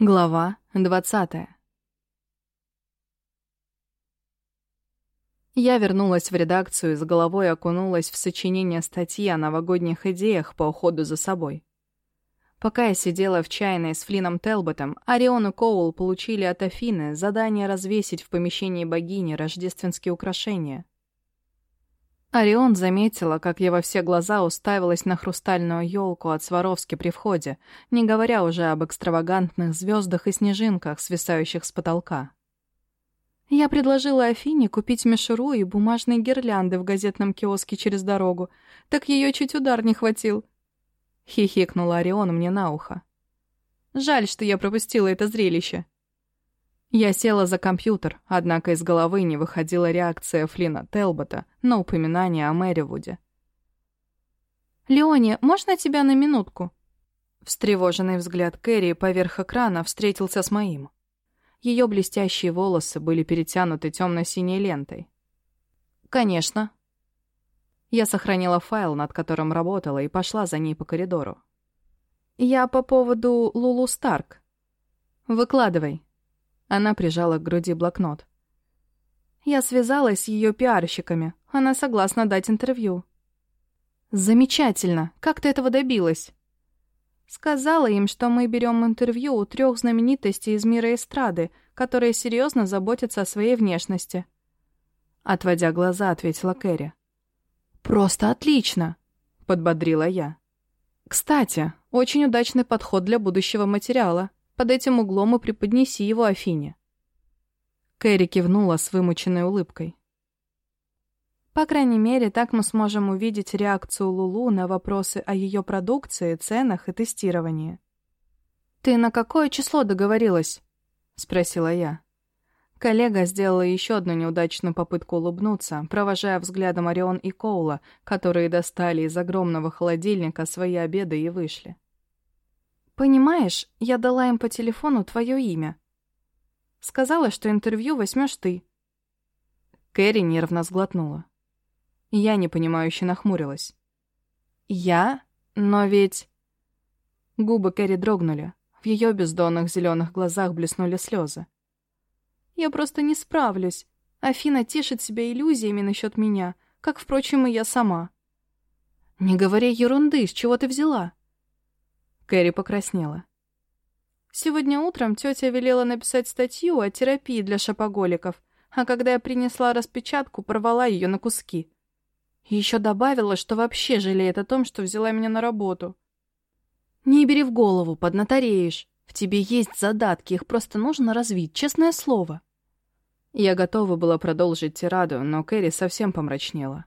Глава двадцатая. Я вернулась в редакцию и с головой окунулась в сочинение статьи о новогодних идеях по уходу за собой. Пока я сидела в чайной с Флином Телботом, Орион и Коул получили от Афины задание развесить в помещении богини рождественские украшения. Орион заметила, как я во все глаза уставилась на хрустальную елку от Сваровски при входе, не говоря уже об экстравагантных звездах и снежинках, свисающих с потолка. Я предложила Афине купить мишуру и бумажные гирлянды в газетном киоске через дорогу, так ее чуть удар не хватил. Хихикнула Орион мне на ухо. Жаль, что я пропустила это зрелище. Я села за компьютер, однако из головы не выходила реакция Флина Телбота на упоминание о Мэривуде. «Леони, можно тебя на минутку?» Встревоженный взгляд Кэрри поверх экрана встретился с моим. Ее блестящие волосы были перетянуты темно-синей лентой. «Конечно». Я сохранила файл, над которым работала, и пошла за ней по коридору. «Я по поводу Лулу Старк». «Выкладывай», она прижала к груди блокнот. Я связалась с ее пиарщиками. Она согласна дать интервью. Замечательно. Как ты этого добилась? Сказала им, что мы берем интервью у трех знаменитостей из мира эстрады, которые серьезно заботятся о своей внешности. Отводя глаза, ответила Кэрри. «Просто отлично!» — подбодрила я. «Кстати, очень удачный подход для будущего материала под этим углом и преподнеси его Афине». Кэрри кивнула с вымученной улыбкой. По крайней мере, так мы сможем увидеть реакцию Лулу на вопросы о ее продукции, ценах и тестировании. «Ты на какое число договорилась?» — спросила я. Коллега сделала еще одну неудачную попытку улыбнуться, провожая взглядом Орион и Коула, которые достали из огромного холодильника свои обеды и вышли. «Понимаешь, я дала им по телефону твое имя. Сказала, что интервью возьмешь ты». Кэрри нервно сглотнула. Я непонимающе нахмурилась. «Я? Но ведь...» Губы Кэрри дрогнули. В ее бездонных зеленых глазах блеснули слезы. «Я просто не справлюсь. Афина тешит себя иллюзиями насчет меня, как, впрочем, и я сама». «Не говори ерунды, с чего ты взяла?» Кэрри покраснела. Сегодня утром тетя велела написать статью о терапии для шопоголиков, а когда я принесла распечатку, порвала ее на куски. Еще добавила, что вообще жалеет о том, что взяла меня на работу. «Не бери в голову, поднатореешь. В тебе есть задатки, их просто нужно развить, честное слово». Я готова была продолжить тираду, но Кэрри совсем помрачнела.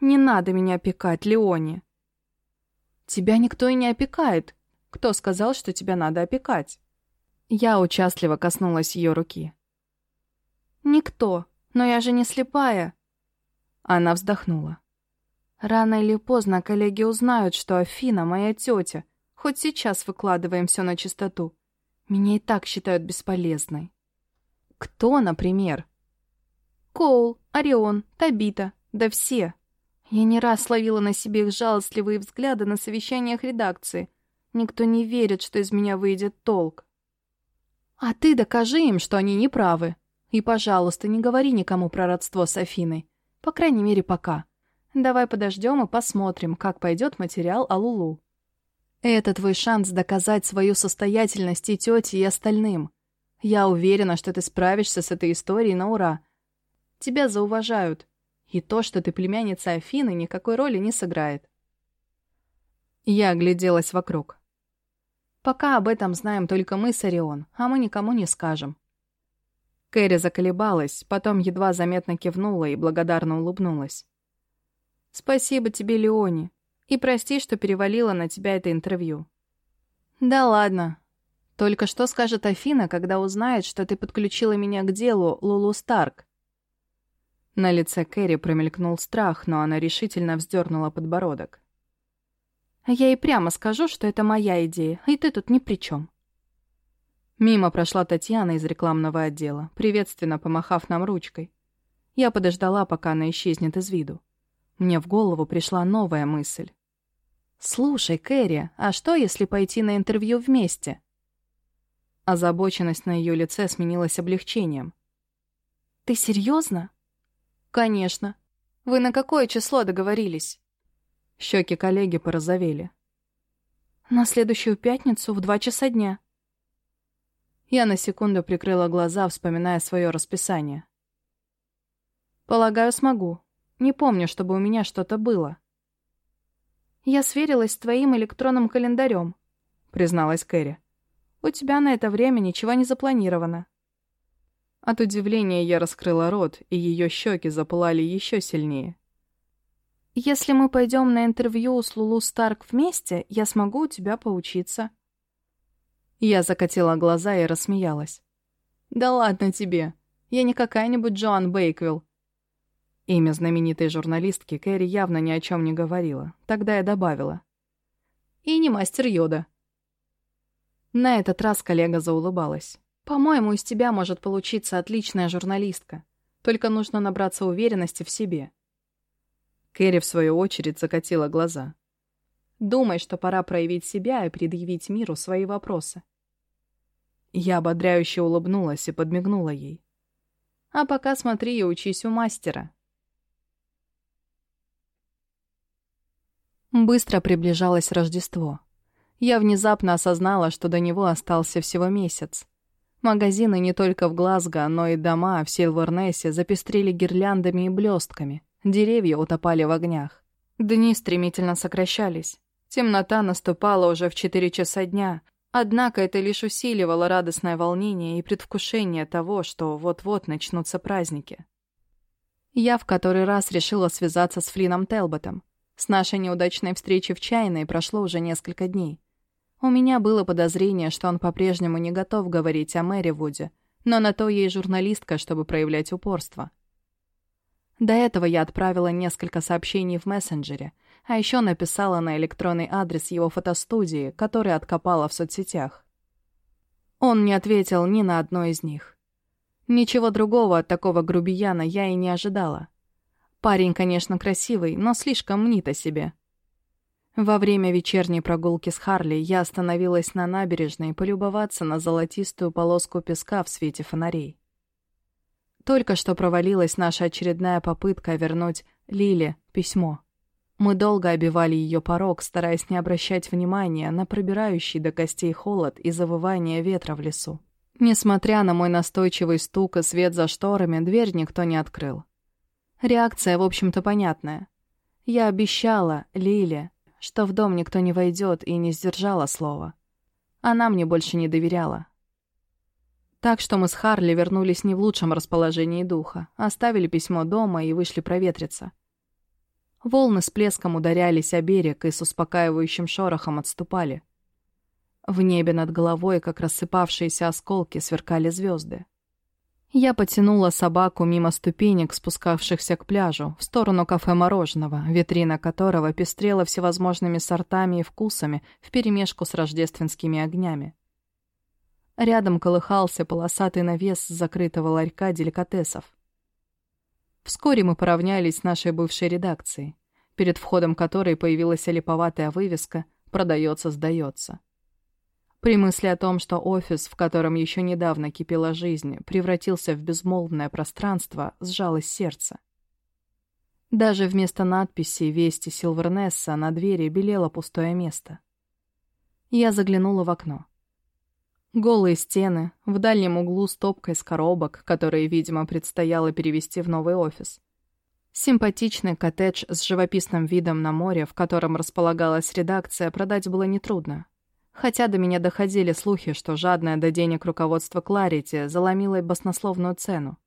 «Не надо меня опекать, Леони. Тебя никто и не опекает. Кто сказал, что тебя надо опекать? Я участливо коснулась ее руки. Никто, но я же не слепая. Она вздохнула. Рано или поздно коллеги узнают, что Афина моя тетя. Хоть сейчас выкладываем все на чистоту. Меня и так считают бесполезной. Кто, например? Коул, Орион, Табита, да все. Я не раз ловила на себе их жалостливые взгляды на совещаниях редакции. Никто не верит, что из меня выйдет толк. А ты докажи им, что они не правы. И, пожалуйста, не говори никому про родство с Афиной. По крайней мере, пока. Давай подождем и посмотрим, как пойдет материал о Лулу. Это твой шанс доказать свою состоятельность и тете, и остальным. Я уверена, что ты справишься с этой историей на ура. Тебя зауважают. И то, что ты племянница Афины, никакой роли не сыграет. Я огляделась вокруг. Пока об этом знаем только мы с Орион, а мы никому не скажем. Кэрри заколебалась, потом едва заметно кивнула и благодарно улыбнулась. «Спасибо тебе, Леони, и прости, что перевалила на тебя это интервью». «Да ладно. Только что скажет Афина, когда узнает, что ты подключила меня к делу Лулу Старк?» На лице Кэрри промелькнул страх, но она решительно вздернула подбородок. «Я и прямо скажу, что это моя идея, и ты тут ни при чем. Мимо прошла Татьяна из рекламного отдела, приветственно помахав нам ручкой. Я подождала, пока она исчезнет из виду. Мне в голову пришла новая мысль. «Слушай, Кэрри, а что, если пойти на интервью вместе?» Озабоченность на ее лице сменилась облегчением. «Ты серьезно?» «Конечно. Вы на какое число договорились?» Щеки коллеги порозовели. «На следующую пятницу в два часа дня». Я на секунду прикрыла глаза, вспоминая свое расписание. «Полагаю, смогу. Не помню, чтобы у меня что-то было». «Я сверилась с твоим электронным календарем», — призналась Кэрри. «У тебя на это время ничего не запланировано». От удивления я раскрыла рот, и ее щеки запылали еще сильнее. «Если мы пойдем на интервью с Лулу Старк вместе, я смогу у тебя поучиться». Я закатила глаза и рассмеялась. «Да ладно тебе. Я не какая-нибудь Джоан Бейквилл». Имя знаменитой журналистки Кэрри явно ни о чем не говорила. Тогда я добавила. «И не мастер Йода». На этот раз коллега заулыбалась. По-моему, из тебя может получиться отличная журналистка. Только нужно набраться уверенности в себе. Кэрри, в свою очередь, закатила глаза. Думай, что пора проявить себя и предъявить миру свои вопросы. Я ободряюще улыбнулась и подмигнула ей. А пока смотри и учись у мастера. Быстро приближалось Рождество. Я внезапно осознала, что до него остался всего месяц. Магазины не только в Глазго, но и дома в Силвернессе запестрили гирляндами и блестками. Деревья утопали в огнях. Дни стремительно сокращались. Темнота наступала уже в четыре часа дня, однако это лишь усиливало радостное волнение и предвкушение того, что вот-вот начнутся праздники. Я в который раз решила связаться с Флином Телботом. С нашей неудачной встречи в чайной прошло уже несколько дней. У меня было подозрение, что он по-прежнему не готов говорить о Мэри Вуде, но на то ей журналистка, чтобы проявлять упорство. До этого я отправила несколько сообщений в мессенджере, а еще написала на электронный адрес его фотостудии, который откопала в соцсетях. Он не ответил ни на одно из них. Ничего другого от такого грубияна я и не ожидала. Парень, конечно, красивый, но слишком мнит о себе. Во время вечерней прогулки с Харли я остановилась на набережной полюбоваться на золотистую полоску песка в свете фонарей. Только что провалилась наша очередная попытка вернуть Лиле письмо. Мы долго обивали ее порог, стараясь не обращать внимания на пробирающий до костей холод и завывание ветра в лесу. Несмотря на мой настойчивый стук и свет за шторами, дверь никто не открыл. Реакция, в общем-то, понятная. Я обещала Лиле, что в дом никто не войдет и не сдержала слова. Она мне больше не доверяла. Так что мы с Харли вернулись не в лучшем расположении духа, оставили письмо дома и вышли проветриться. Волны с плеском ударялись о берег и с успокаивающим шорохом отступали. В небе над головой, как рассыпавшиеся осколки, сверкали звезды. Я потянула собаку мимо ступенек, спускавшихся к пляжу, в сторону кафе мороженого, витрина которого пестрела всевозможными сортами и вкусами вперемешку с рождественскими огнями. Рядом колыхался полосатый навес закрытого ларька деликатесов. Вскоре мы поравнялись с нашей бывшей редакцией, перед входом которой появилась липоватая вывеска «Продается, сдается». При мысли о том, что офис, в котором еще недавно кипела жизнь, превратился в безмолвное пространство, сжалось сердце. Даже вместо надписи «Вести Силвернесса» на двери белело пустое место. Я заглянула в окно. Голые стены, в дальнем углу стопка из коробок, которые, видимо, предстояло перевести в новый офис. Симпатичный коттедж с живописным видом на море, в котором располагалась редакция, продать было нетрудно. Хотя до меня доходили слухи, что жадное до денег руководство Кларити заломило баснословную цену.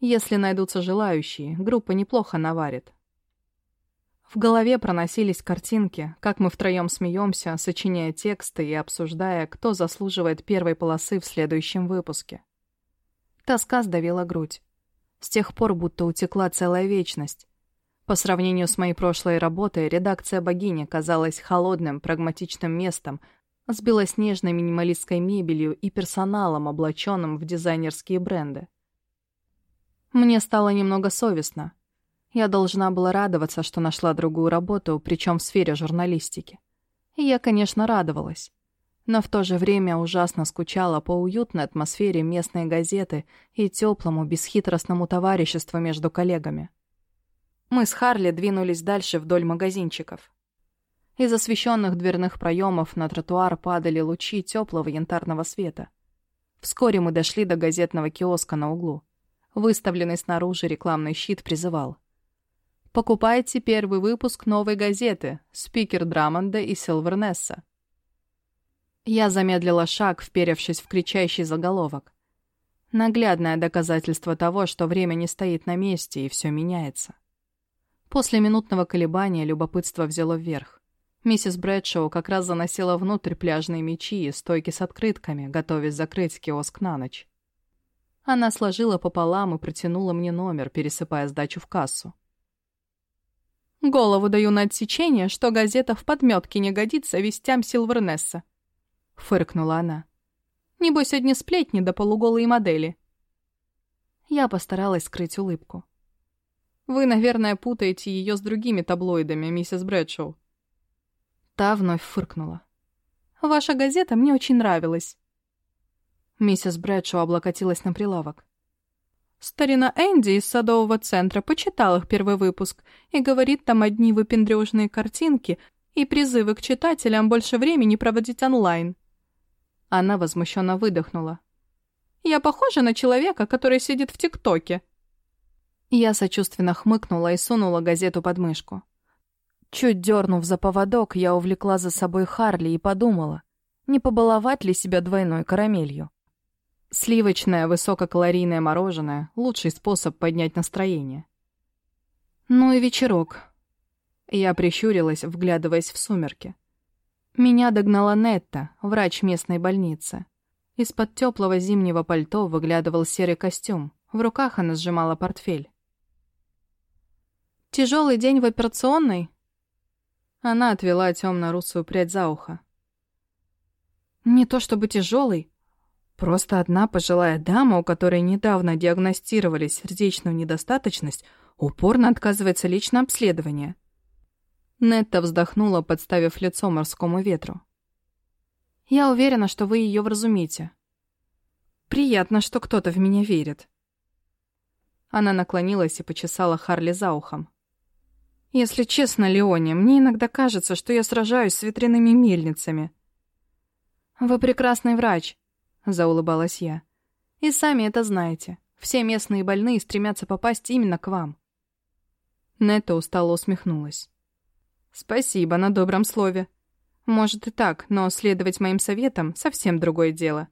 Если найдутся желающие, группа неплохо наварит. В голове проносились картинки, как мы втроем смеемся, сочиняя тексты и обсуждая, кто заслуживает первой полосы в следующем выпуске. Тоска сдавила грудь. С тех пор будто утекла целая вечность. По сравнению с моей прошлой работой, редакция «Богини» казалась холодным, прагматичным местом с белоснежной минималистской мебелью и персоналом, облаченным в дизайнерские бренды. Мне стало немного совестно. Я должна была радоваться, что нашла другую работу, причем в сфере журналистики. И я, конечно, радовалась. но в то же время ужасно скучала по уютной атмосфере местной газеты и теплому, бесхитростному товариществу между коллегами. Мы с Харли двинулись дальше вдоль магазинчиков. Из освещенных дверных проемов на тротуар падали лучи теплого янтарного света. Вскоре мы дошли до газетного киоска на углу. Выставленный снаружи рекламный щит призывал. «Покупайте первый выпуск новой газеты «Спикер Драмонда и Силвернесса». Я замедлила шаг, вперевшись в кричащий заголовок. Наглядное доказательство того, что время не стоит на месте и все меняется. После минутного колебания любопытство взяло вверх. Миссис Брэдшоу как раз заносила внутрь пляжные мечи и стойки с открытками, готовясь закрыть киоск на ночь. Она сложила пополам и протянула мне номер, пересыпая сдачу в кассу. «Голову даю на отсечение, что газета в подметке не годится вестям Силвернесса», — фыркнула она. «Небось, одни сплетни да полуголые модели». Я постаралась скрыть улыбку. «Вы, наверное, путаете ее с другими таблоидами, миссис Брэдшоу». Та вновь фыркнула. «Ваша газета мне очень нравилась». Миссис Брэдшоу облокотилась на прилавок. Старина Энди из садового центра почитал их первый выпуск и говорит там одни выпендрежные картинки и призывы к читателям больше времени проводить онлайн. Она возмущенно выдохнула. «Я похожа на человека, который сидит в ТикТоке». Я сочувственно хмыкнула и сунула газету под мышку. Чуть дернув за поводок, я увлекла за собой Харли и подумала, не побаловать ли себя двойной карамелью. Сливочное высококалорийное мороженое — лучший способ поднять настроение. Ну и вечерок. Я прищурилась, вглядываясь в сумерки. Меня догнала Нетта, врач местной больницы. Из-под теплого зимнего пальто выглядывал серый костюм. В руках она сжимала портфель. «Тяжелый день в операционной?» Она отвела темно-русую прядь за ухо. «Не то чтобы тяжелый. Просто одна пожилая дама, у которой недавно диагностировали сердечную недостаточность, упорно отказывается лично обследование. Нетта вздохнула, подставив лицо морскому ветру. «Я уверена, что вы ее вразумите. Приятно, что кто-то в меня верит». Она наклонилась и почесала Харли за ухом. «Если честно, Леоне, мне иногда кажется, что я сражаюсь с ветряными мельницами». «Вы прекрасный врач», — заулыбалась я. «И сами это знаете. Все местные больные стремятся попасть именно к вам». Нетта устало усмехнулась. Спасибо на добром слове. Может и так, но следовать моим советам — совсем другое дело.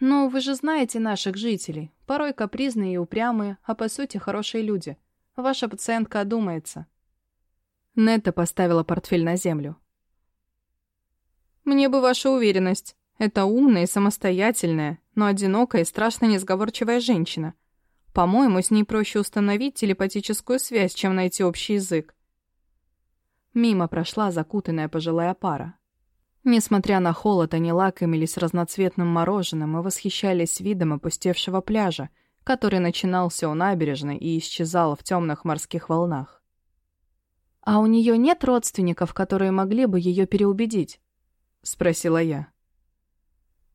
Ну, вы же знаете наших жителей. Порой капризные и упрямые, а по сути хорошие люди. Ваша пациентка одумается. Нетта поставила портфель на землю. Мне бы ваша уверенность. Это умная и самостоятельная, но одинокая и страшно несговорчивая женщина. По-моему, с ней проще установить телепатическую связь, чем найти общий язык. Мимо прошла закутанная пожилая пара. Несмотря на холод, они лакомились разноцветным мороженым и восхищались видом опустевшего пляжа, который начинался у набережной и исчезал в темных морских волнах. «А у нее нет родственников, которые могли бы ее переубедить?» — спросила я.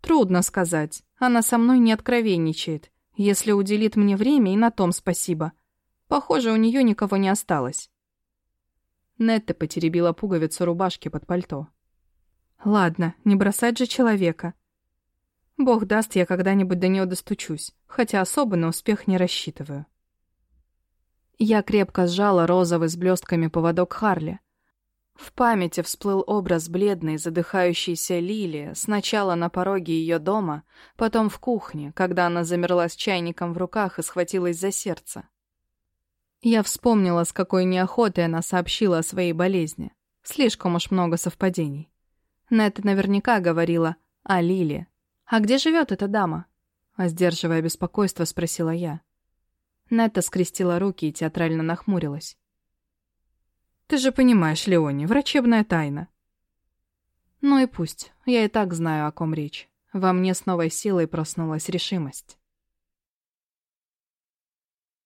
«Трудно сказать. Она со мной не откровенничает. Если уделит мне время, и на том спасибо. Похоже, у нее никого не осталось». Нетта потеребила пуговицу рубашки под пальто. «Ладно, не бросать же человека. Бог даст, я когда-нибудь до нее достучусь, хотя особо на успех не рассчитываю». Я крепко сжала розовый с блестками поводок Харли. В памяти всплыл образ бледной, задыхающейся Лилии, сначала на пороге ее дома, потом в кухне, когда она замерла с чайником в руках и схватилась за сердце. Я вспомнила, с какой неохотой она сообщила о своей болезни. Слишком уж много совпадений. Нет наверняка говорила о Лиле. «А где живет эта дама?» А сдерживая беспокойство, спросила я. Нетта скрестила руки и театрально нахмурилась. «Ты же понимаешь, Леони, врачебная тайна». «Ну и пусть. Я и так знаю, о ком речь. Во мне с новой силой проснулась решимость».